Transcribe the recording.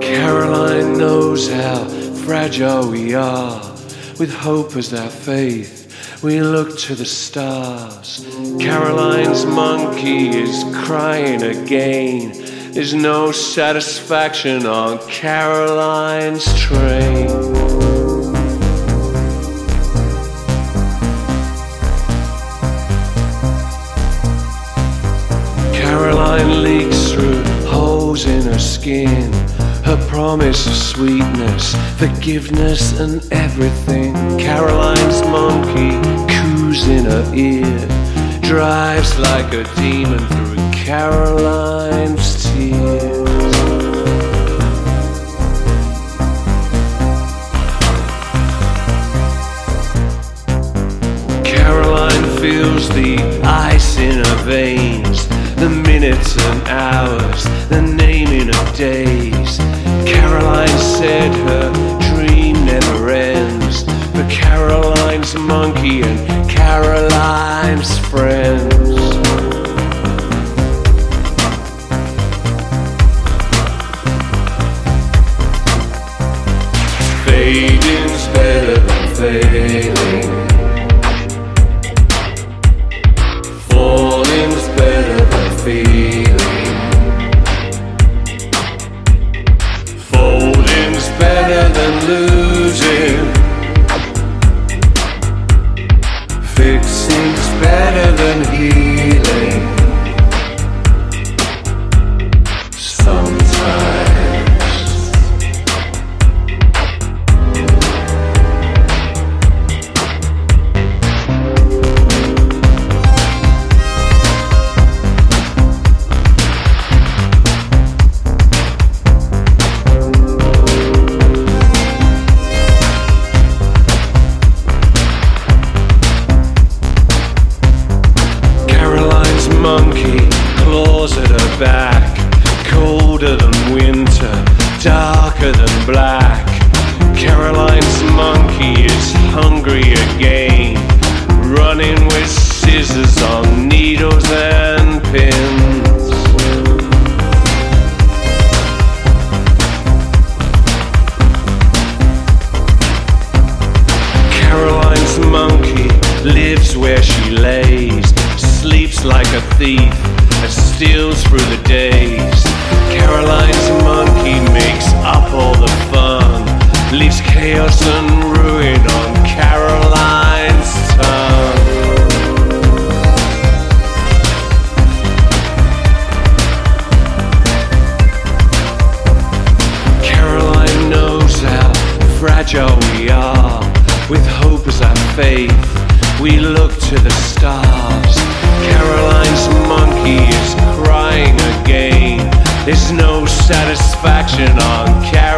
Caroline knows how fragile we are. With hope as our faith, we look to the stars. Caroline's monkey is crying again. There's no satisfaction on Caroline's train. Promise of sweetness, forgiveness, and everything. Caroline's monkey coos in her ear, drives like a demon through Caroline's tears. Caroline feels the ice in her veins, the minutes and hours, the naming of days. Caroline said her black. Caroline's monkey is hungry again, running with scissors on needles and pins. Caroline's monkey lives where she lays, sleeps like a thief, steals through the days. Caroline's monkey makes up all the fun, leaves chaos and ruin on Caroline's tongue. Caroline knows how fragile we are. With hope as our faith, we look to the stars. Caroline's monkey is crying again. There's no satisfaction on Caroline's